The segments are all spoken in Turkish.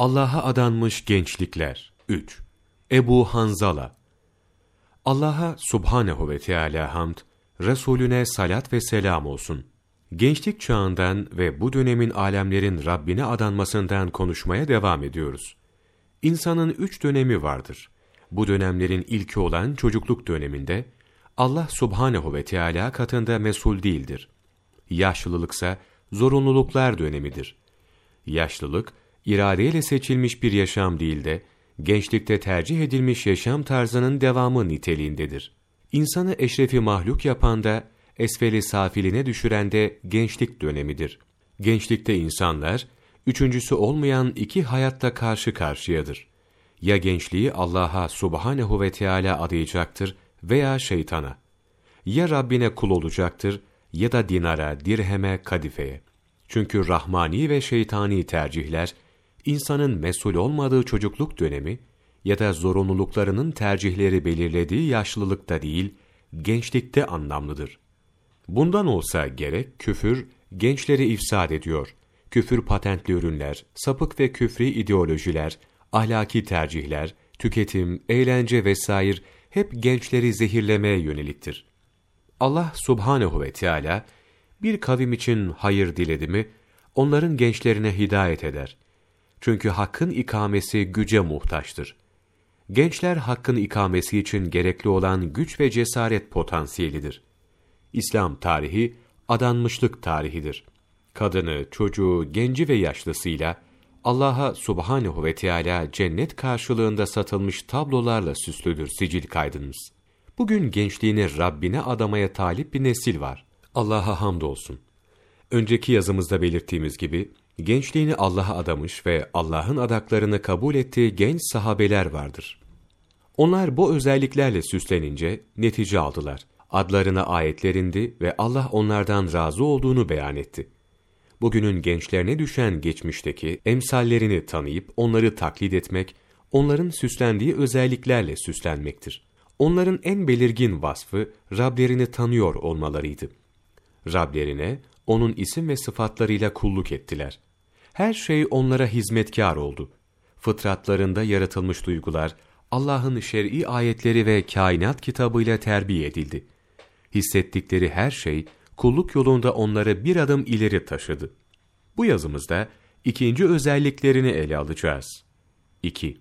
Allah'a adanmış gençlikler 3. Ebu Hanzala Allah'a subhanehu ve Teala hamd, Resulüne salat ve selam olsun. Gençlik çağından ve bu dönemin alemlerin Rabbine adanmasından konuşmaya devam ediyoruz. İnsanın üç dönemi vardır. Bu dönemlerin ilki olan çocukluk döneminde, Allah subhanehu ve Teala katında mesul değildir. Yaşlılıksa zorunluluklar dönemidir. Yaşlılık, iradeyle seçilmiş bir yaşam değil de, gençlikte tercih edilmiş yaşam tarzının devamı niteliğindedir. İnsanı eşrefi mahluk yapan da, esfeli safiline düşüren de gençlik dönemidir. Gençlikte insanlar, üçüncüsü olmayan iki hayatta karşı karşıyadır. Ya gençliği Allah'a subhanehu ve Teala adayacaktır veya şeytana. Ya Rabbine kul olacaktır ya da dinara, dirheme, kadifeye. Çünkü rahmani ve şeytani tercihler, insanın mesul olmadığı çocukluk dönemi ya da zorunluluklarının tercihleri belirlediği yaşlılıkta değil, gençlikte anlamlıdır. Bundan olsa gerek küfür, gençleri ifsad ediyor. Küfür patentli ürünler, sapık ve küfri ideolojiler, ahlaki tercihler, tüketim, eğlence vesaire hep gençleri zehirlemeye yöneliktir. Allah subhanehu ve Teala bir kavim için hayır diledi mi, onların gençlerine hidayet eder. Çünkü hakkın ikamesi güce muhtaçtır. Gençler hakkın ikamesi için gerekli olan güç ve cesaret potansiyelidir. İslam tarihi, adanmışlık tarihidir. Kadını, çocuğu, genci ve yaşlısıyla, Allah'a subhanehu ve Teala cennet karşılığında satılmış tablolarla süslüdür sicil kaydınız. Bugün gençliğini Rabbine adamaya talip bir nesil var. Allah'a hamdolsun. Önceki yazımızda belirttiğimiz gibi, gençliğini Allah'a adamış ve Allah'ın adaklarını kabul ettiği genç sahabeler vardır. Onlar bu özelliklerle süslenince netice aldılar. Adlarına ayetlerindi ve Allah onlardan razı olduğunu beyan etti. Bugünün gençlerine düşen geçmişteki emsallerini tanıyıp onları taklit etmek, onların süslendiği özelliklerle süslenmektir. Onların en belirgin vasfı Rablerini tanıyor olmalarıydı. Rablerine, onun isim ve sıfatlarıyla kulluk ettiler. Her şey onlara hizmetkar oldu. Fıtratlarında yaratılmış duygular, Allah'ın şer'i ayetleri ve kainat kitabıyla terbiye edildi. Hissettikleri her şey, kulluk yolunda onları bir adım ileri taşıdı. Bu yazımızda ikinci özelliklerini ele alacağız. 2.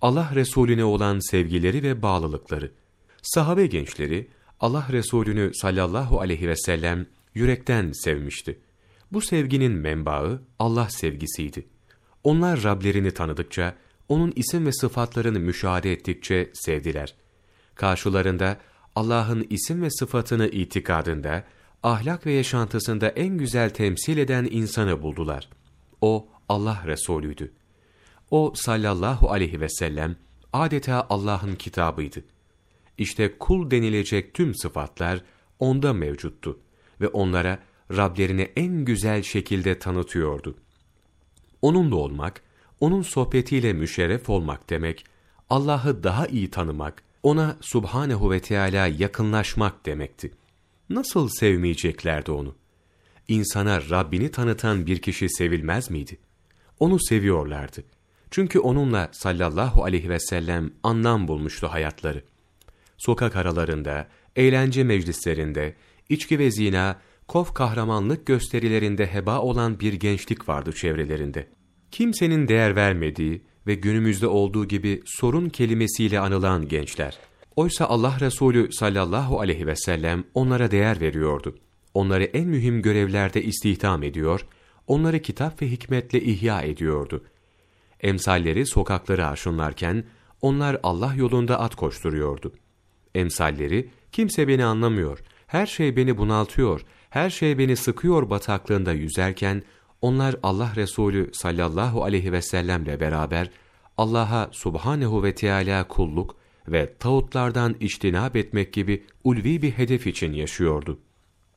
Allah Resulüne olan sevgileri ve bağlılıkları. Sahabe gençleri, Allah Resulünü sallallahu aleyhi ve sellem yürekten sevmişti. Bu sevginin menbaı Allah sevgisiydi. Onlar Rablerini tanıdıkça, onun isim ve sıfatlarını müşahede ettikçe sevdiler. Karşılarında Allah'ın isim ve sıfatını itikadında, ahlak ve yaşantısında en güzel temsil eden insanı buldular. O Allah Resulüydü. O sallallahu aleyhi ve sellem adeta Allah'ın kitabıydı. İşte kul denilecek tüm sıfatlar onda mevcuttu ve onlara Rablerini en güzel şekilde tanıtıyordu. Onunla olmak, onun sohbetiyle müşerref olmak demek, Allah'ı daha iyi tanımak, ona subhanehu ve Teala yakınlaşmak demekti. Nasıl sevmeyeceklerdi onu? İnsana Rabbini tanıtan bir kişi sevilmez miydi? Onu seviyorlardı. Çünkü onunla sallallahu aleyhi ve sellem anlam bulmuştu hayatları. Sokak aralarında, eğlence meclislerinde, içki ve zina, kof kahramanlık gösterilerinde heba olan bir gençlik vardı çevrelerinde. Kimsenin değer vermediği ve günümüzde olduğu gibi sorun kelimesiyle anılan gençler. Oysa Allah Resulü sallallahu aleyhi ve sellem onlara değer veriyordu. Onları en mühim görevlerde istihdam ediyor, onları kitap ve hikmetle ihya ediyordu. Emsalleri sokakları arşınlarken, onlar Allah yolunda at koşturuyordu. Emsalleri, kimse beni anlamıyor, her şey beni bunaltıyor, her şey beni sıkıyor bataklığında yüzerken, onlar Allah Resulü sallallahu aleyhi ve sellemle beraber Allah'a subhanehu ve Teala kulluk ve tağutlardan içtinap etmek gibi ulvi bir hedef için yaşıyordu.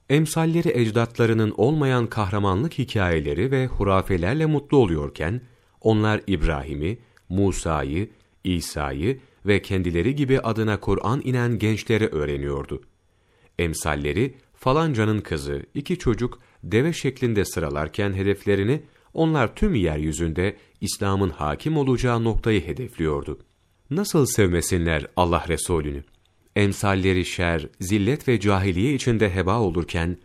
Emsalleri ecdatlarının olmayan kahramanlık hikayeleri ve hurafelerle mutlu oluyorken, onlar İbrahim'i, Musa'yı, İsa'yı ve kendileri gibi adına Kur'an inen gençlere öğreniyordu. Emsalleri falancanın kızı, iki çocuk deve şeklinde sıralarken hedeflerini Onlar tüm yeryüzünde İslam'ın hakim olacağı noktayı hedefliyordu. Nasıl sevmesinler Allah Resulü'nü? Emsalleri şer, zillet ve cahiliye içinde heba olurken,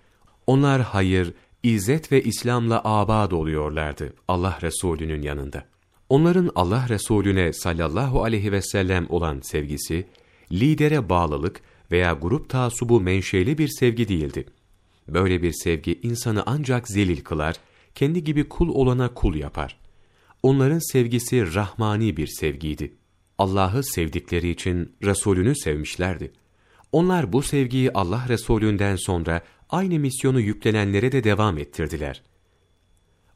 onlar hayır, izzet ve İslam'la abad oluyorlardı Allah Resulü'nün yanında. Onların Allah Resulüne sallallahu aleyhi ve sellem olan sevgisi, lidere bağlılık veya grup taasubu menşeli bir sevgi değildi. Böyle bir sevgi insanı ancak zelil kılar, kendi gibi kul olana kul yapar. Onların sevgisi rahmani bir sevgiydi. Allah'ı sevdikleri için Resulünü sevmişlerdi. Onlar bu sevgiyi Allah Resulünden sonra aynı misyonu yüklenenlere de devam ettirdiler.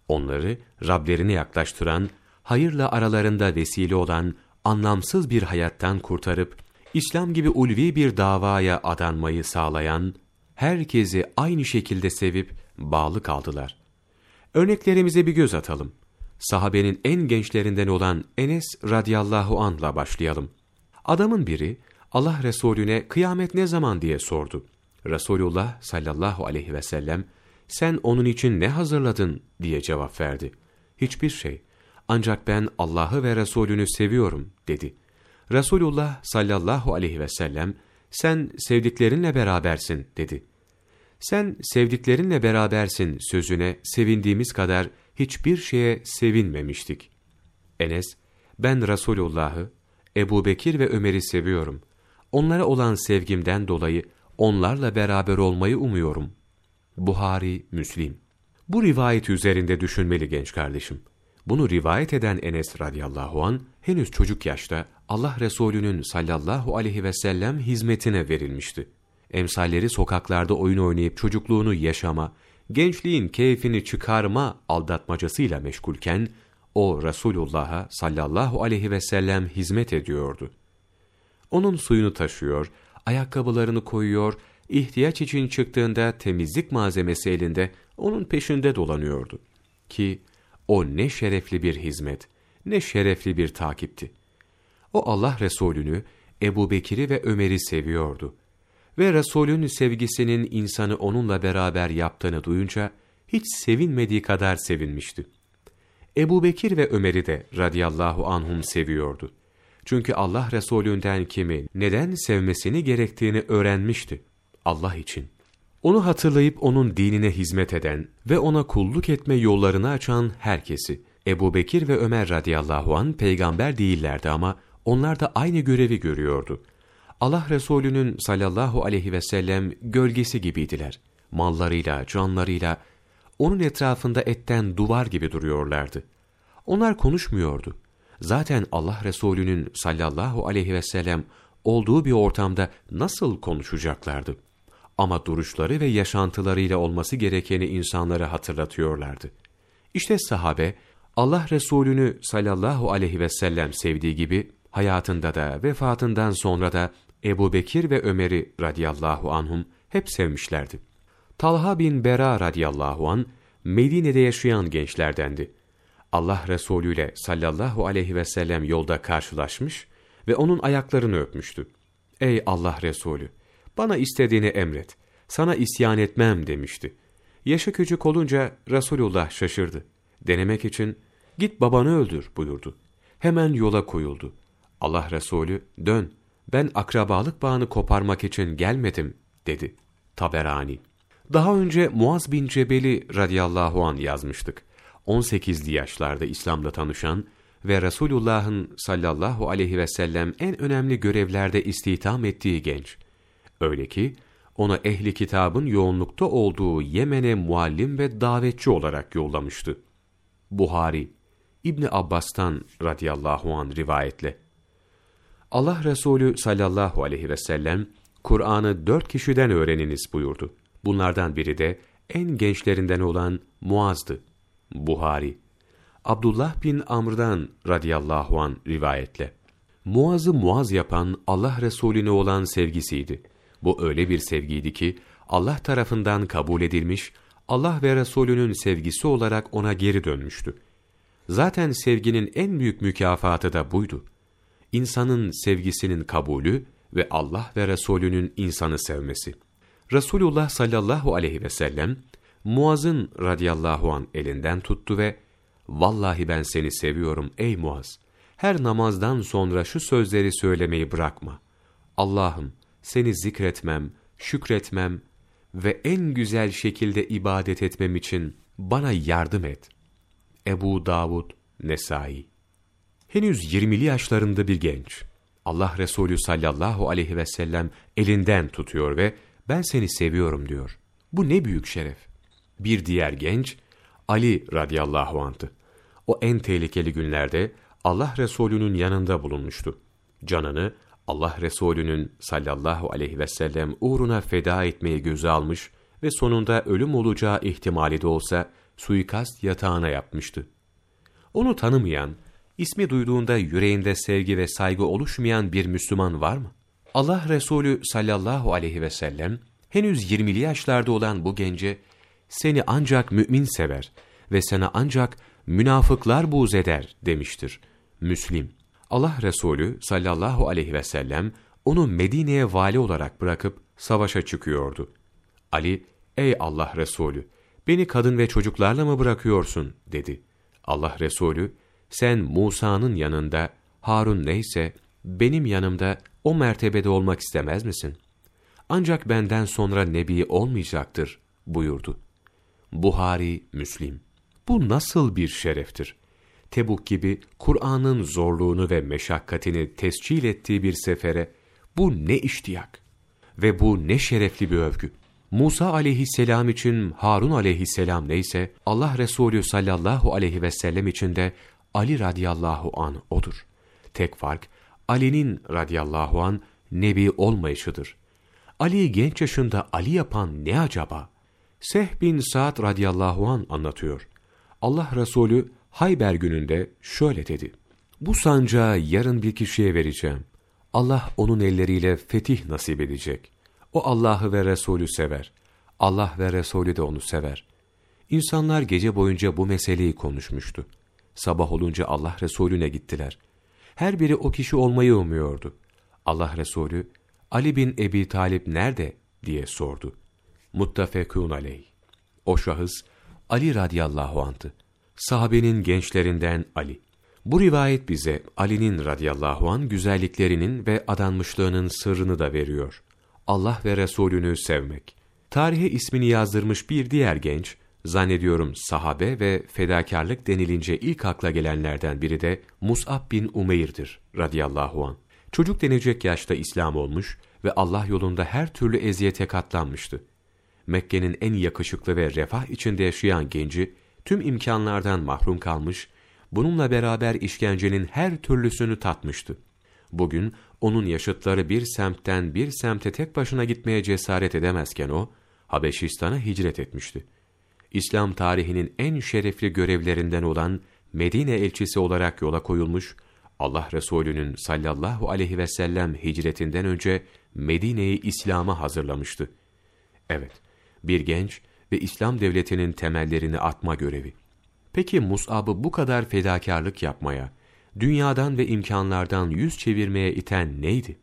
Onları Rablerine yaklaştıran, hayırla aralarında vesile olan anlamsız bir hayattan kurtarıp, İslam gibi ulvi bir davaya adanmayı sağlayan, herkesi aynı şekilde sevip bağlı kaldılar. Örneklerimize bir göz atalım. Sahabenin en gençlerinden olan Enes radıyallahu anla başlayalım. Adamın biri Allah Resulüne kıyamet ne zaman diye sordu. Resulullah sallallahu aleyhi ve sellem sen onun için ne hazırladın diye cevap verdi. Hiçbir şey. Ancak ben Allah'ı ve Resulünü seviyorum dedi. Resulullah sallallahu aleyhi ve sellem sen sevdiklerinle berabersin dedi. Sen sevdiklerinle berabersin sözüne sevindiğimiz kadar hiçbir şeye sevinmemiştik. Enes, ben Resulullah'ı, Ebu Bekir ve Ömer'i seviyorum. Onlara olan sevgimden dolayı onlarla beraber olmayı umuyorum. Buhari, Müslim. Bu rivayet üzerinde düşünmeli genç kardeşim. Bunu rivayet eden Enes radıyallahu an henüz çocuk yaşta Allah Resulü'nün sallallahu aleyhi ve sellem hizmetine verilmişti. Emsalleri sokaklarda oyun oynayıp çocukluğunu yaşama, gençliğin keyfini çıkarma aldatmacasıyla meşgulken, o Resulullah'a sallallahu aleyhi ve sellem hizmet ediyordu. Onun suyunu taşıyor, ayakkabılarını koyuyor, ihtiyaç için çıktığında temizlik malzemesi elinde onun peşinde dolanıyordu. Ki o ne şerefli bir hizmet, ne şerefli bir takipti. O Allah Resulü'nü, Ebu Bekir'i ve Ömer'i seviyordu. Ve Resulün sevgisinin insanı onunla beraber yaptığını duyunca, hiç sevinmediği kadar sevinmişti. Ebu Bekir ve Ömer'i de radıyallahu anhum seviyordu. Çünkü Allah Resulünden kimi neden sevmesini gerektiğini öğrenmişti. Allah için. Onu hatırlayıp onun dinine hizmet eden ve ona kulluk etme yollarını açan herkesi. Ebu Bekir ve Ömer radıyallahu an peygamber değillerdi ama onlar da aynı görevi görüyordu. Allah Resulü'nün sallallahu aleyhi ve sellem gölgesi gibiydiler. Mallarıyla, canlarıyla, onun etrafında etten duvar gibi duruyorlardı. Onlar konuşmuyordu. Zaten Allah Resulü'nün sallallahu aleyhi ve sellem olduğu bir ortamda nasıl konuşacaklardı? Ama duruşları ve yaşantılarıyla olması gerekeni insanlara hatırlatıyorlardı. İşte sahabe, Allah Resulü'nü sallallahu aleyhi ve sellem sevdiği gibi, hayatında da vefatından sonra da Ebu Bekir ve Ömer'i radiyallahu anhum hep sevmişlerdi. Talha bin Bera radiyallahu an Medine'de yaşayan gençlerdendi. Allah Resulü ile sallallahu aleyhi ve sellem yolda karşılaşmış ve onun ayaklarını öpmüştü. Ey Allah Resulü! Bana istediğini emret. Sana isyan etmem demişti. Yaşı küçük olunca Resulullah şaşırdı. Denemek için git babanı öldür buyurdu. Hemen yola koyuldu. Allah Resulü dön ben akrabalık bağını koparmak için gelmedim dedi. Taberani. Daha önce Muaz bin Cebeli radıyallahu an yazmıştık. 18'li yaşlarda İslam'la tanışan ve Resulullah'ın sallallahu aleyhi ve sellem en önemli görevlerde istihdam ettiği genç. Öyle ki onu ehli kitabın yoğunlukta olduğu Yemen'e muallim ve davetçi olarak yollamıştı. Buhari, İbni Abbas'tan radıyallahu an rivayetle. Allah Resulü sallallahu aleyhi ve sellem, Kur'an'ı dört kişiden öğreniniz buyurdu. Bunlardan biri de en gençlerinden olan Muaz'dı. Buhari Abdullah bin Amr'dan radıyallahu an rivayetle. Muaz'ı Muaz yapan Allah Resulüne olan sevgisiydi. Bu öyle bir sevgiydi ki Allah tarafından kabul edilmiş, Allah ve Resulünün sevgisi olarak ona geri dönmüştü. Zaten sevginin en büyük mükafatı da buydu. İnsanın sevgisinin kabulü ve Allah ve Resulünün insanı sevmesi. Resulullah sallallahu aleyhi ve sellem Muaz'ın radıyallahu an elinden tuttu ve Vallahi ben seni seviyorum ey Muaz. Her namazdan sonra şu sözleri söylemeyi bırakma. Allah'ım seni zikretmem, şükretmem ve en güzel şekilde ibadet etmem için bana yardım et. Ebu Davud Nesai Henüz 20'li yaşlarında bir genç. Allah Resulü sallallahu aleyhi ve sellem elinden tutuyor ve ben seni seviyorum diyor. Bu ne büyük şeref. Bir diğer genç Ali radıyallahu anh'tı. O en tehlikeli günlerde Allah Resulü'nün yanında bulunmuştu. Canını Allah Resulü'nün sallallahu aleyhi ve sellem uğruna feda etmeyi göze almış ve sonunda ölüm olacağı ihtimali de olsa suikast yatağına yapmıştı. Onu tanımayan, ismi duyduğunda yüreğinde sevgi ve saygı oluşmayan bir Müslüman var mı? Allah Resulü sallallahu aleyhi ve sellem henüz 20'li yaşlarda olan bu gence seni ancak mümin sever ve sana ancak münafıklar buğz eder demiştir. Müslim. Allah Resulü sallallahu aleyhi ve sellem onu Medine'ye vali olarak bırakıp savaşa çıkıyordu. Ali, ey Allah Resulü, beni kadın ve çocuklarla mı bırakıyorsun dedi. Allah Resulü, sen Musa'nın yanında, Harun neyse, benim yanımda o mertebede olmak istemez misin? Ancak benden sonra nebi olmayacaktır buyurdu. Buhari, Müslim. Bu nasıl bir şereftir? Tebuk gibi Kur'an'ın zorluğunu ve meşakkatini tescil ettiği bir sefere bu ne iştiyak ve bu ne şerefli bir övgü. Musa aleyhisselam için Harun aleyhisselam neyse Allah Resulü sallallahu aleyhi ve sellem için de Ali radıyallahu an odur. Tek fark Ali'nin radıyallahu an nebi olmayışıdır. Ali'yi genç yaşında Ali yapan ne acaba? Seh bin Sa'd radıyallahu an anlatıyor. Allah Resulü Hayber gününde şöyle dedi. Bu sancağı yarın bir kişiye vereceğim. Allah onun elleriyle fetih nasip edecek. O Allah'ı ve Resulü sever. Allah ve Resulü de onu sever. İnsanlar gece boyunca bu meseleyi konuşmuştu. Sabah olunca Allah Resulüne gittiler. Her biri o kişi olmayı umuyordu. Allah Resulü, Ali bin Ebi Talip nerede diye sordu. Muttafekun aleyh. O şahıs, Ali radıyallahu anh'tı. Sahabenin gençlerinden Ali. Bu rivayet bize Ali'nin radıyallahu an güzelliklerinin ve adanmışlığının sırrını da veriyor. Allah ve Resulünü sevmek. Tarihe ismini yazdırmış bir diğer genç, zannediyorum sahabe ve fedakarlık denilince ilk akla gelenlerden biri de Mus'ab bin Umeyr'dir radıyallahu an. Çocuk denecek yaşta İslam olmuş ve Allah yolunda her türlü eziyete katlanmıştı. Mekke'nin en yakışıklı ve refah içinde yaşayan genci, tüm imkanlardan mahrum kalmış, bununla beraber işkencenin her türlüsünü tatmıştı. Bugün onun yaşıtları bir semtten bir semte tek başına gitmeye cesaret edemezken o, Habeşistan'a hicret etmişti. İslam tarihinin en şerefli görevlerinden olan Medine elçisi olarak yola koyulmuş, Allah Resulü'nün sallallahu aleyhi ve sellem hicretinden önce Medine'yi İslam'a hazırlamıştı. Evet, bir genç ve İslam devletinin temellerini atma görevi. Peki Mus'ab'ı bu kadar fedakarlık yapmaya, dünyadan ve imkanlardan yüz çevirmeye iten neydi?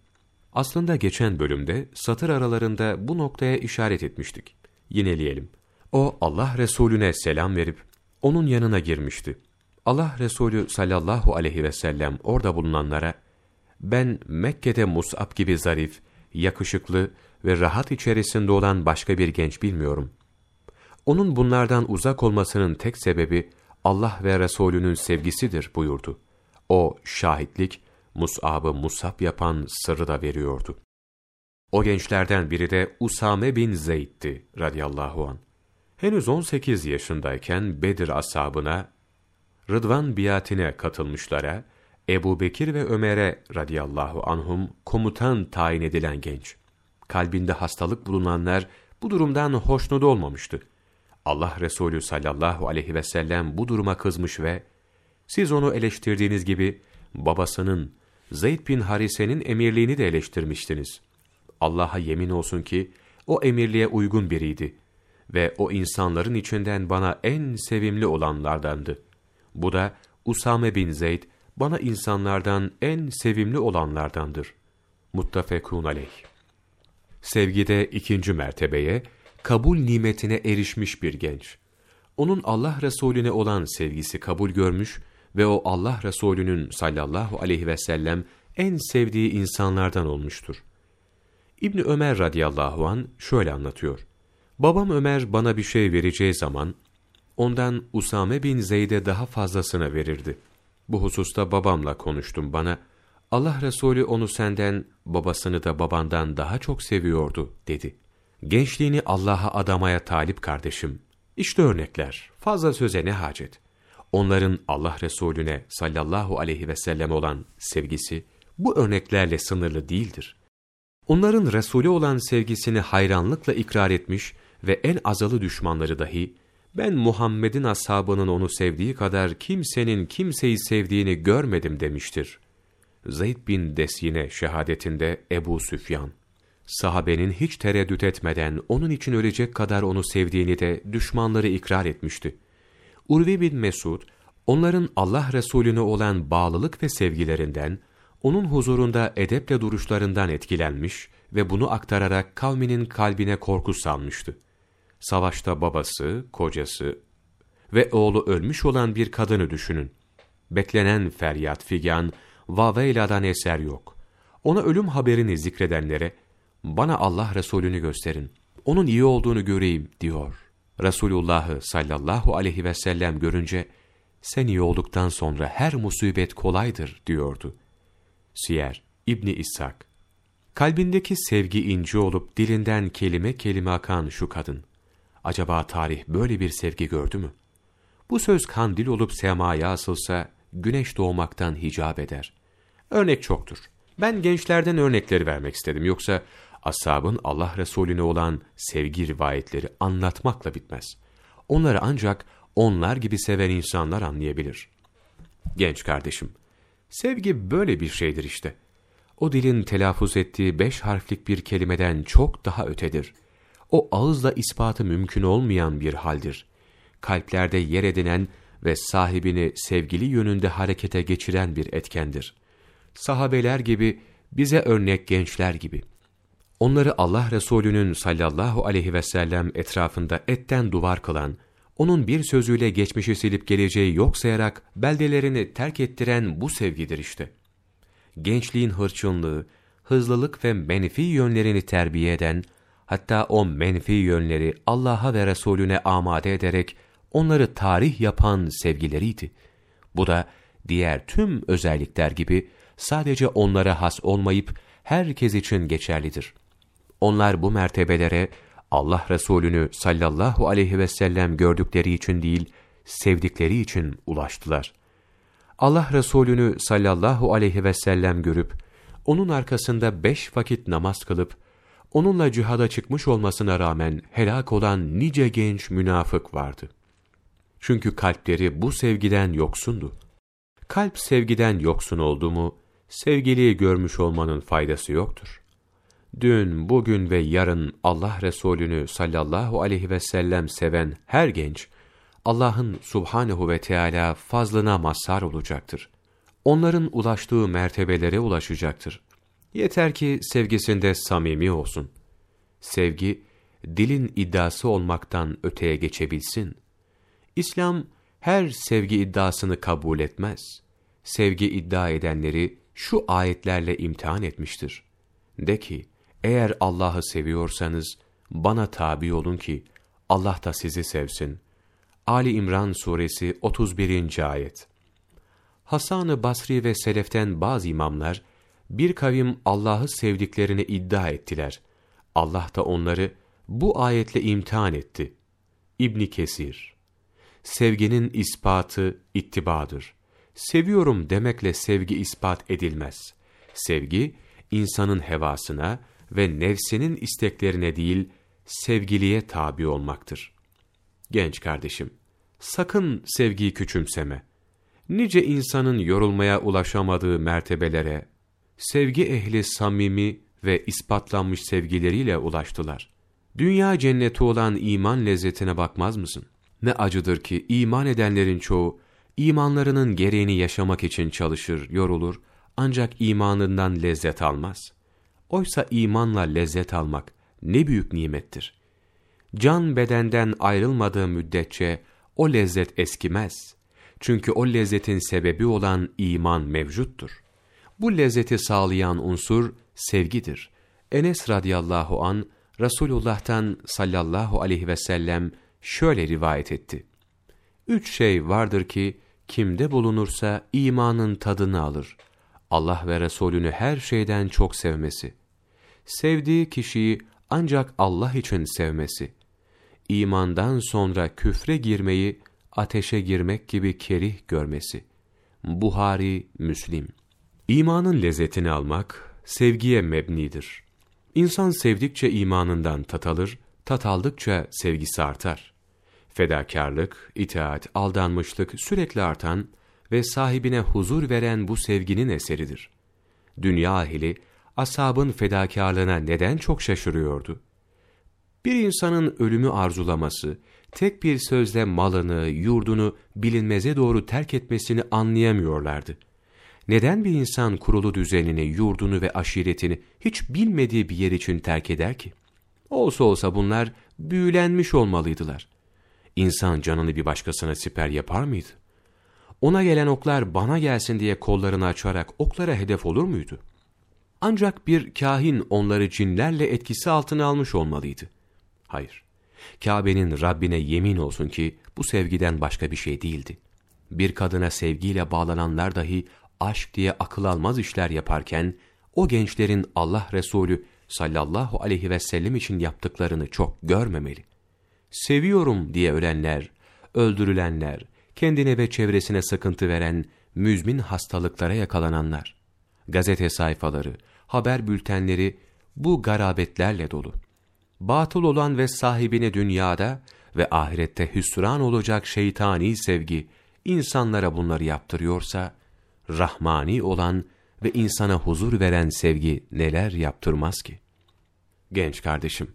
Aslında geçen bölümde satır aralarında bu noktaya işaret etmiştik. Yineleyelim. O Allah Resulüne selam verip onun yanına girmişti. Allah Resulü sallallahu aleyhi ve sellem orada bulunanlara ben Mekke'de Mus'ab gibi zarif, yakışıklı ve rahat içerisinde olan başka bir genç bilmiyorum. Onun bunlardan uzak olmasının tek sebebi Allah ve Resulünün sevgisidir buyurdu. O şahitlik, Mus'ab'ı Musab yapan sırrı da veriyordu. O gençlerden biri de Usame bin Zeyd'ti radıyallahu an. Henüz 18 yaşındayken Bedir ashabına, Rıdvan biatine katılmışlara, Ebu Bekir ve Ömer'e radıyallahu anhum komutan tayin edilen genç. Kalbinde hastalık bulunanlar bu durumdan hoşnut olmamıştı. Allah Resulü sallallahu aleyhi ve sellem bu duruma kızmış ve siz onu eleştirdiğiniz gibi babasının Zeyd bin Harise'nin emirliğini de eleştirmiştiniz. Allah'a yemin olsun ki o emirliğe uygun biriydi ve o insanların içinden bana en sevimli olanlardandı. Bu da Usame bin Zeyd bana insanlardan en sevimli olanlardandır. Muttafekun aleyh. Sevgide ikinci mertebeye, kabul nimetine erişmiş bir genç. onun Allah Resulüne olan sevgisi kabul görmüş ve o Allah Resulü'nün sallallahu aleyhi ve sellem en sevdiği insanlardan olmuştur. İbni Ömer radıyallahu an şöyle anlatıyor. Babam Ömer bana bir şey vereceği zaman, ondan Usame bin Zeyd'e daha fazlasını verirdi. Bu hususta babamla konuştum bana, Allah Resulü onu senden, babasını da babandan daha çok seviyordu, dedi. Gençliğini Allah'a adamaya talip kardeşim. İşte örnekler, fazla söze ne hacet. Onların Allah Resulüne sallallahu aleyhi ve sellem olan sevgisi, bu örneklerle sınırlı değildir. Onların Resulü olan sevgisini hayranlıkla ikrar etmiş ve en azalı düşmanları dahi, ben Muhammed'in ashabının onu sevdiği kadar kimsenin kimseyi sevdiğini görmedim demiştir. Zeyd bin Desyine şehadetinde Ebu Süfyan, sahabenin hiç tereddüt etmeden onun için ölecek kadar onu sevdiğini de düşmanları ikrar etmişti. Urve bin Mesud, onların Allah Resulüne olan bağlılık ve sevgilerinden, onun huzurunda edeple duruşlarından etkilenmiş ve bunu aktararak kavminin kalbine korku salmıştı. Savaşta babası, kocası ve oğlu ölmüş olan bir kadını düşünün. Beklenen feryat figan, vaveyla'dan eser yok. Ona ölüm haberini zikredenlere, bana Allah Resulünü gösterin, onun iyi olduğunu göreyim diyor. Resulullah'ı sallallahu aleyhi ve sellem görünce, sen iyi olduktan sonra her musibet kolaydır diyordu. Siyer İbni İshak Kalbindeki sevgi inci olup dilinden kelime kelime akan şu kadın. Acaba tarih böyle bir sevgi gördü mü? Bu söz kandil olup semaya asılsa güneş doğmaktan hicap eder. Örnek çoktur. Ben gençlerden örnekleri vermek istedim. Yoksa ashabın Allah Resulüne olan sevgi rivayetleri anlatmakla bitmez. Onları ancak onlar gibi seven insanlar anlayabilir. Genç kardeşim, sevgi böyle bir şeydir işte. O dilin telaffuz ettiği beş harflik bir kelimeden çok daha ötedir. O ağızla ispatı mümkün olmayan bir haldir. Kalplerde yer edinen ve sahibini sevgili yönünde harekete geçiren bir etkendir. Sahabeler gibi, bize örnek gençler gibi. Onları Allah Resulü'nün sallallahu aleyhi ve sellem etrafında etten duvar kılan, onun bir sözüyle geçmişi silip geleceği yok sayarak beldelerini terk ettiren bu sevgidir işte. Gençliğin hırçınlığı, hızlılık ve menfi yönlerini terbiye eden, hatta o menfi yönleri Allah'a ve Resulüne amade ederek onları tarih yapan sevgileriydi. Bu da diğer tüm özellikler gibi sadece onlara has olmayıp herkes için geçerlidir. Onlar bu mertebelere Allah Resulü'nü sallallahu aleyhi ve sellem gördükleri için değil, sevdikleri için ulaştılar. Allah Resulü'nü sallallahu aleyhi ve sellem görüp, onun arkasında beş vakit namaz kılıp, onunla cihada çıkmış olmasına rağmen helak olan nice genç münafık vardı. Çünkü kalpleri bu sevgiden yoksundu. Kalp sevgiden yoksun oldu mu, sevgiliyi görmüş olmanın faydası yoktur. Dün, bugün ve yarın Allah Resulü'nü sallallahu aleyhi ve sellem seven her genç, Allah'ın subhanehu ve Teala fazlına mazhar olacaktır. Onların ulaştığı mertebelere ulaşacaktır. Yeter ki sevgisinde samimi olsun. Sevgi, dilin iddiası olmaktan öteye geçebilsin. İslam, her sevgi iddiasını kabul etmez. Sevgi iddia edenleri şu ayetlerle imtihan etmiştir. De ki, eğer Allah'ı seviyorsanız, bana tabi olun ki, Allah da sizi sevsin. Ali İmran Suresi 31. Ayet Hasan-ı Basri ve Seleften bazı imamlar, bir kavim Allah'ı sevdiklerini iddia ettiler. Allah da onları bu ayetle imtihan etti. İbni Kesir Sevginin ispatı ittibadır. Seviyorum demekle sevgi ispat edilmez. Sevgi, insanın hevasına ve nefsinin isteklerine değil, sevgiliye tabi olmaktır. Genç kardeşim, sakın sevgiyi küçümseme. Nice insanın yorulmaya ulaşamadığı mertebelere, sevgi ehli samimi ve ispatlanmış sevgileriyle ulaştılar. Dünya cenneti olan iman lezzetine bakmaz mısın? Ne acıdır ki iman edenlerin çoğu, imanlarının gereğini yaşamak için çalışır, yorulur, ancak imanından lezzet almaz. Oysa imanla lezzet almak ne büyük nimettir. Can bedenden ayrılmadığı müddetçe o lezzet eskimez. Çünkü o lezzetin sebebi olan iman mevcuttur. Bu lezzeti sağlayan unsur sevgidir. Enes radıyallahu an Resulullah'tan sallallahu aleyhi ve sellem şöyle rivayet etti. Üç şey vardır ki kimde bulunursa imanın tadını alır. Allah ve Resulünü her şeyden çok sevmesi. Sevdiği kişiyi ancak Allah için sevmesi. İmandan sonra küfre girmeyi ateşe girmek gibi kerih görmesi. Buhari, Müslim. İmanın lezzetini almak, sevgiye mebnidir. İnsan sevdikçe imanından tat alır, tat aldıkça sevgisi artar. Fedakarlık, itaat, aldanmışlık sürekli artan ve sahibine huzur veren bu sevginin eseridir. Dünya ahili, asabın fedakarlığına neden çok şaşırıyordu? Bir insanın ölümü arzulaması, tek bir sözle malını, yurdunu bilinmeze doğru terk etmesini anlayamıyorlardı. Neden bir insan kurulu düzenini, yurdunu ve aşiretini hiç bilmediği bir yer için terk eder ki? Olsa olsa bunlar büyülenmiş olmalıydılar. İnsan canını bir başkasına siper yapar mıydı? Ona gelen oklar bana gelsin diye kollarını açarak oklara hedef olur muydu? Ancak bir kahin onları cinlerle etkisi altına almış olmalıydı. Hayır. Kabe'nin Rabbine yemin olsun ki bu sevgiden başka bir şey değildi. Bir kadına sevgiyle bağlananlar dahi aşk diye akıl almaz işler yaparken, o gençlerin Allah Resulü sallallahu aleyhi ve sellem için yaptıklarını çok görmemeli. Seviyorum diye ölenler, öldürülenler, kendine ve çevresine sıkıntı veren müzmin hastalıklara yakalananlar. Gazete sayfaları, haber bültenleri bu garabetlerle dolu. Batıl olan ve sahibini dünyada ve ahirette hüsran olacak şeytani sevgi, insanlara bunları yaptırıyorsa, rahmani olan ve insana huzur veren sevgi neler yaptırmaz ki? Genç kardeşim,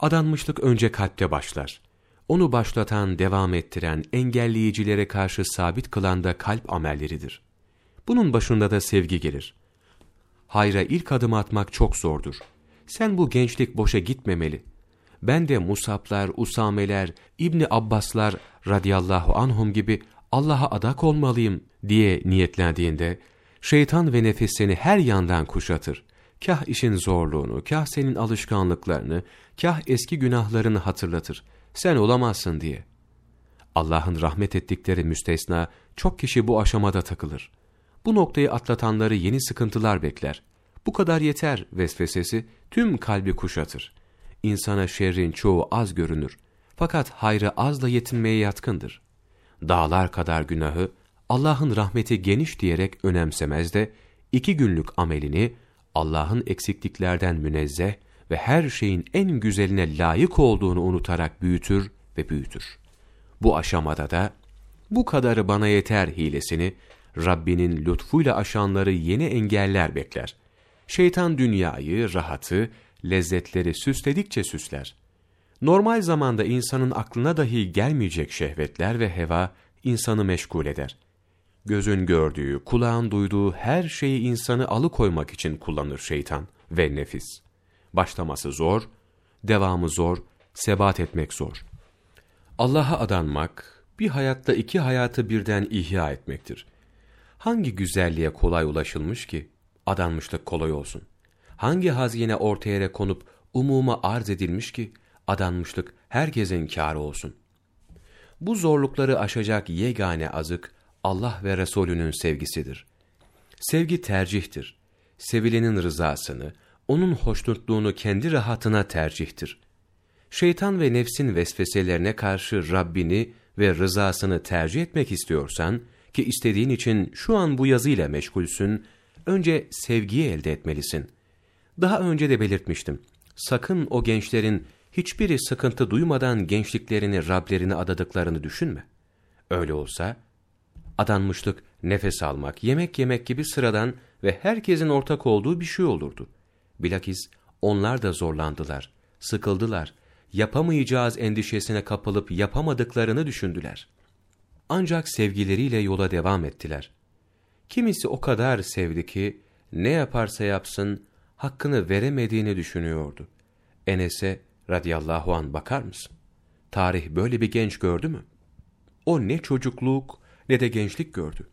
adanmışlık önce kalpte başlar. Onu başlatan, devam ettiren, engelleyicilere karşı sabit kılan da kalp amelleridir. Bunun başında da sevgi gelir. Hayra ilk adım atmak çok zordur. Sen bu gençlik boşa gitmemeli. Ben de Musablar, Usameler, İbni Abbaslar radıyallahu anhum gibi Allah'a adak olmalıyım diye niyetlendiğinde, şeytan ve nefis seni her yandan kuşatır. Kah işin zorluğunu, kah senin alışkanlıklarını, kah eski günahlarını hatırlatır. Sen olamazsın diye. Allah'ın rahmet ettikleri müstesna, çok kişi bu aşamada takılır. Bu noktayı atlatanları yeni sıkıntılar bekler. Bu kadar yeter vesvesesi tüm kalbi kuşatır. İnsana şerrin çoğu az görünür. Fakat hayrı azla yetinmeye yatkındır. Dağlar kadar günahı Allah'ın rahmeti geniş diyerek önemsemez de iki günlük amelini Allah'ın eksikliklerden münezzeh ve her şeyin en güzeline layık olduğunu unutarak büyütür ve büyütür. Bu aşamada da bu kadarı bana yeter hilesini Rabbinin lütfuyla aşanları yeni engeller bekler. Şeytan dünyayı, rahatı, lezzetleri süsledikçe süsler. Normal zamanda insanın aklına dahi gelmeyecek şehvetler ve heva insanı meşgul eder. Gözün gördüğü, kulağın duyduğu her şeyi insanı alıkoymak için kullanır şeytan ve nefis. Başlaması zor, devamı zor, sebat etmek zor. Allah'a adanmak, bir hayatta iki hayatı birden ihya etmektir. Hangi güzelliğe kolay ulaşılmış ki, adanmışlık kolay olsun? Hangi hazine ortaya konup umuma arz edilmiş ki, adanmışlık herkesin kârı olsun? Bu zorlukları aşacak yegane azık, Allah ve Resulünün sevgisidir. Sevgi tercihtir. Sevilenin rızasını, onun hoşnutluğunu kendi rahatına tercihtir. Şeytan ve nefsin vesveselerine karşı Rabbini ve rızasını tercih etmek istiyorsan, ki istediğin için şu an bu yazıyla meşgulsün, önce sevgiyi elde etmelisin. Daha önce de belirtmiştim. Sakın o gençlerin hiçbiri sıkıntı duymadan gençliklerini Rablerine adadıklarını düşünme. Öyle olsa, adanmışlık, nefes almak, yemek yemek gibi sıradan ve herkesin ortak olduğu bir şey olurdu. Bilakis onlar da zorlandılar, sıkıldılar, yapamayacağız endişesine kapılıp yapamadıklarını düşündüler. Ancak sevgileriyle yola devam ettiler. Kimisi o kadar sevdi ki, ne yaparsa yapsın, hakkını veremediğini düşünüyordu. Enes'e radıyallahu an bakar mısın? Tarih böyle bir genç gördü mü? O ne çocukluk ne de gençlik gördü.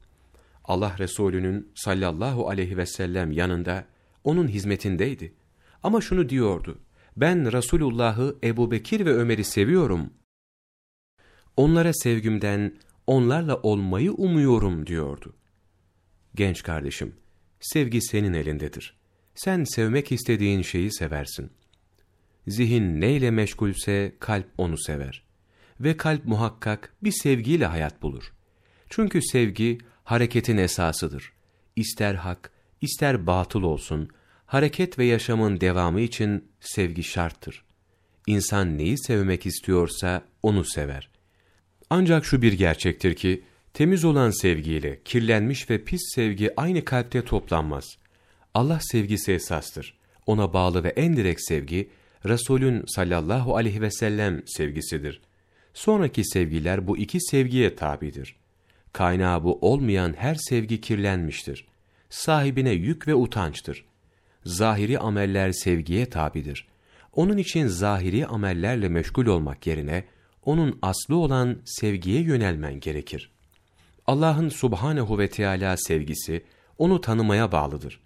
Allah Resulü'nün sallallahu aleyhi ve sellem yanında onun hizmetindeydi. Ama şunu diyordu, ben Resulullah'ı Ebu Bekir ve Ömer'i seviyorum. Onlara sevgimden onlarla olmayı umuyorum diyordu. Genç kardeşim, sevgi senin elindedir. Sen sevmek istediğin şeyi seversin. Zihin neyle meşgulse kalp onu sever. Ve kalp muhakkak bir sevgiyle hayat bulur. Çünkü sevgi hareketin esasıdır. İster hak, ister batıl olsun, hareket ve yaşamın devamı için sevgi şarttır. İnsan neyi sevmek istiyorsa onu sever. Ancak şu bir gerçektir ki, temiz olan sevgiyle kirlenmiş ve pis sevgi aynı kalpte toplanmaz. Allah sevgisi esastır. Ona bağlı ve en direkt sevgi, Resulün sallallahu aleyhi ve sellem sevgisidir. Sonraki sevgiler bu iki sevgiye tabidir. Kaynağı bu olmayan her sevgi kirlenmiştir. Sahibine yük ve utançtır. Zahiri ameller sevgiye tabidir. Onun için zahiri amellerle meşgul olmak yerine, onun aslı olan sevgiye yönelmen gerekir. Allah'ın subhanehu ve Teala sevgisi, onu tanımaya bağlıdır.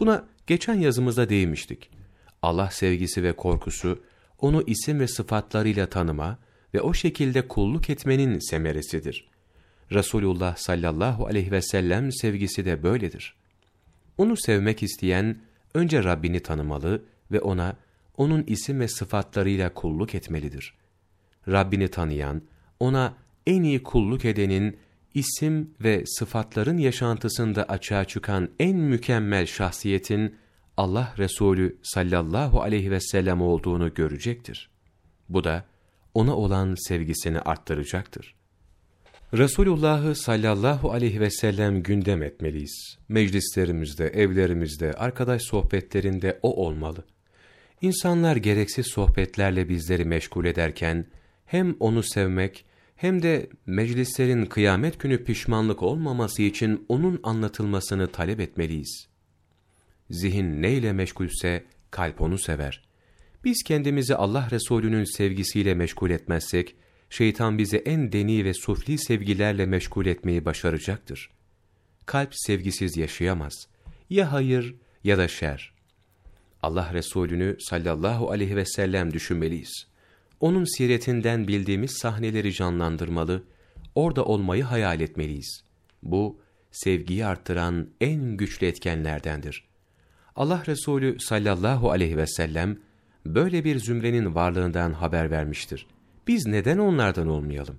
Buna geçen yazımızda değinmiştik. Allah sevgisi ve korkusu, onu isim ve sıfatlarıyla tanıma ve o şekilde kulluk etmenin semeresidir. Resulullah sallallahu aleyhi ve sellem sevgisi de böyledir. Onu sevmek isteyen, önce Rabbini tanımalı ve ona, onun isim ve sıfatlarıyla kulluk etmelidir. Rabbini tanıyan, ona en iyi kulluk edenin, isim ve sıfatların yaşantısında açığa çıkan en mükemmel şahsiyetin, Allah Resulü sallallahu aleyhi ve sellem olduğunu görecektir. Bu da ona olan sevgisini arttıracaktır. Resulullah'ı sallallahu aleyhi ve sellem gündem etmeliyiz. Meclislerimizde, evlerimizde, arkadaş sohbetlerinde o olmalı. İnsanlar gereksiz sohbetlerle bizleri meşgul ederken, hem onu sevmek, hem de meclislerin kıyamet günü pişmanlık olmaması için onun anlatılmasını talep etmeliyiz. Zihin neyle meşgulse kalp onu sever. Biz kendimizi Allah Resulü'nün sevgisiyle meşgul etmezsek, şeytan bizi en deni ve sufli sevgilerle meşgul etmeyi başaracaktır. Kalp sevgisiz yaşayamaz. Ya hayır ya da şer. Allah Resulü'nü sallallahu aleyhi ve sellem düşünmeliyiz. Onun siretinden bildiğimiz sahneleri canlandırmalı, orada olmayı hayal etmeliyiz. Bu, sevgiyi arttıran en güçlü etkenlerdendir. Allah Resulü sallallahu aleyhi ve sellem, böyle bir zümrenin varlığından haber vermiştir. Biz neden onlardan olmayalım?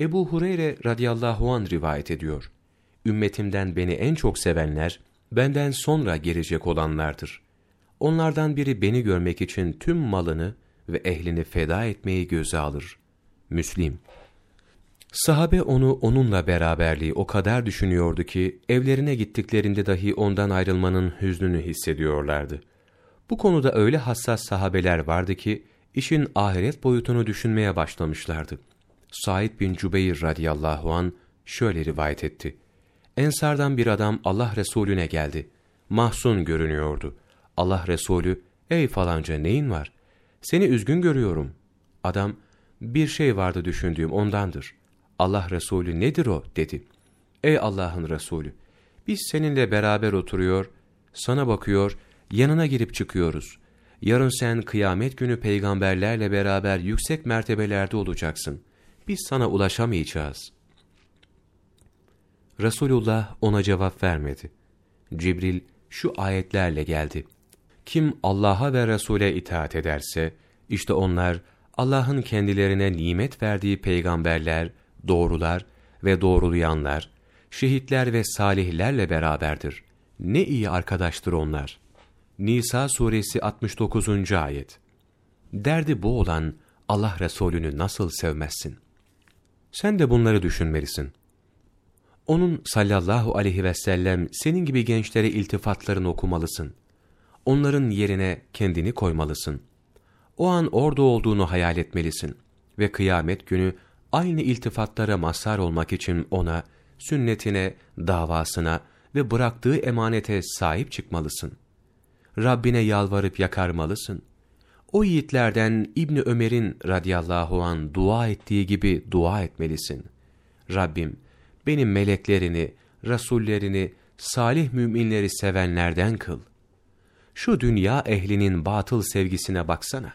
Ebu Hureyre radıyallahu an rivayet ediyor. Ümmetimden beni en çok sevenler, benden sonra gelecek olanlardır. Onlardan biri beni görmek için tüm malını ve ehlini feda etmeyi göze alır. Müslim Sahabe onu onunla beraberliği o kadar düşünüyordu ki, evlerine gittiklerinde dahi ondan ayrılmanın hüznünü hissediyorlardı. Bu konuda öyle hassas sahabeler vardı ki, işin ahiret boyutunu düşünmeye başlamışlardı. Said bin Cübeyr radıyallahu an şöyle rivayet etti. Ensardan bir adam Allah Resulüne geldi. Mahzun görünüyordu. Allah Resulü, ey falanca neyin var? Seni üzgün görüyorum. Adam, bir şey vardı düşündüğüm ondandır. Allah Resulü nedir o dedi. Ey Allah'ın Resulü, biz seninle beraber oturuyor, sana bakıyor, yanına girip çıkıyoruz. Yarın sen kıyamet günü peygamberlerle beraber yüksek mertebelerde olacaksın. Biz sana ulaşamayacağız. Resulullah ona cevap vermedi. Cibril şu ayetlerle geldi. Kim Allah'a ve Resul'e itaat ederse, işte onlar Allah'ın kendilerine nimet verdiği peygamberler, doğrular ve doğrulayanlar, şehitler ve salihlerle beraberdir. Ne iyi arkadaştır onlar. Nisa suresi 69. ayet. Derdi bu olan Allah Resulü'nü nasıl sevmezsin? Sen de bunları düşünmelisin. Onun sallallahu aleyhi ve sellem senin gibi gençlere iltifatlarını okumalısın. Onların yerine kendini koymalısın. O an orada olduğunu hayal etmelisin. Ve kıyamet günü aynı iltifatlara mazhar olmak için ona, sünnetine, davasına ve bıraktığı emanete sahip çıkmalısın. Rabbine yalvarıp yakarmalısın. O yiğitlerden İbni Ömer'in radıyallahu an dua ettiği gibi dua etmelisin.'' Rabbim, benim meleklerini, rasullerini, salih müminleri sevenlerden kıl. Şu dünya ehlinin batıl sevgisine baksana.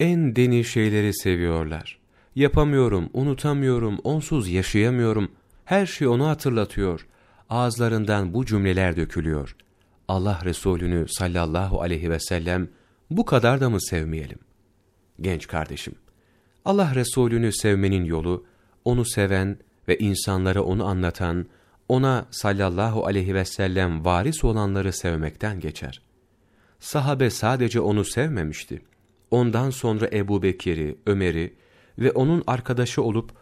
En deni şeyleri seviyorlar. Yapamıyorum, unutamıyorum, onsuz yaşayamıyorum. Her şey onu hatırlatıyor. Ağızlarından bu cümleler dökülüyor. Allah Resulü'nü sallallahu aleyhi ve sellem bu kadar da mı sevmeyelim? Genç kardeşim, Allah Resulü'nü sevmenin yolu, onu seven ve insanlara onu anlatan, ona sallallahu aleyhi ve sellem varis olanları sevmekten geçer. Sahabe sadece onu sevmemişti. Ondan sonra Ebu Bekir'i, Ömer'i ve onun arkadaşı olup,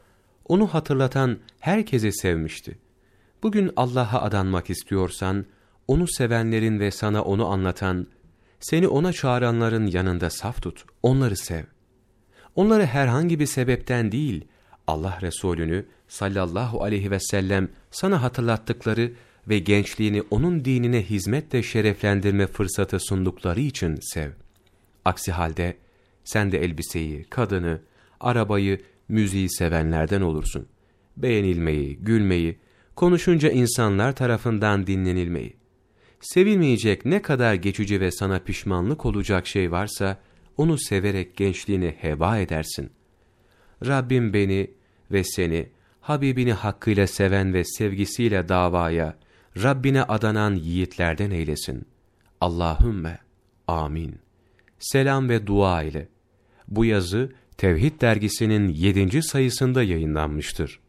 onu hatırlatan herkesi sevmişti. Bugün Allah'a adanmak istiyorsan, onu sevenlerin ve sana onu anlatan, seni ona çağıranların yanında saf tut, onları sev. Onları herhangi bir sebepten değil, Allah Resulü'nü sallallahu aleyhi ve sellem sana hatırlattıkları ve gençliğini onun dinine hizmetle şereflendirme fırsatı sundukları için sev. Aksi halde sen de elbiseyi, kadını, arabayı, müziği sevenlerden olursun. Beğenilmeyi, gülmeyi, konuşunca insanlar tarafından dinlenilmeyi. Sevilmeyecek ne kadar geçici ve sana pişmanlık olacak şey varsa, onu severek gençliğini heba edersin. Rabbim beni ve seni, Habibini hakkıyla seven ve sevgisiyle davaya, Rabbine adanan yiğitlerden eylesin. Allahümme, amin. Selam ve dua ile. Bu yazı, Tevhid dergisinin 7. sayısında yayınlanmıştır.